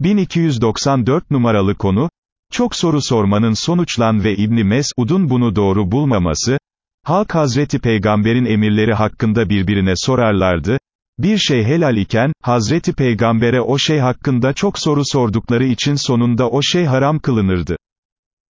1294 numaralı konu, çok soru sormanın sonuçlan ve İbni Mes'ud'un bunu doğru bulmaması, halk Hazreti Peygamber'in emirleri hakkında birbirine sorarlardı, bir şey helal iken, Hazreti Peygamber'e o şey hakkında çok soru sordukları için sonunda o şey haram kılınırdı.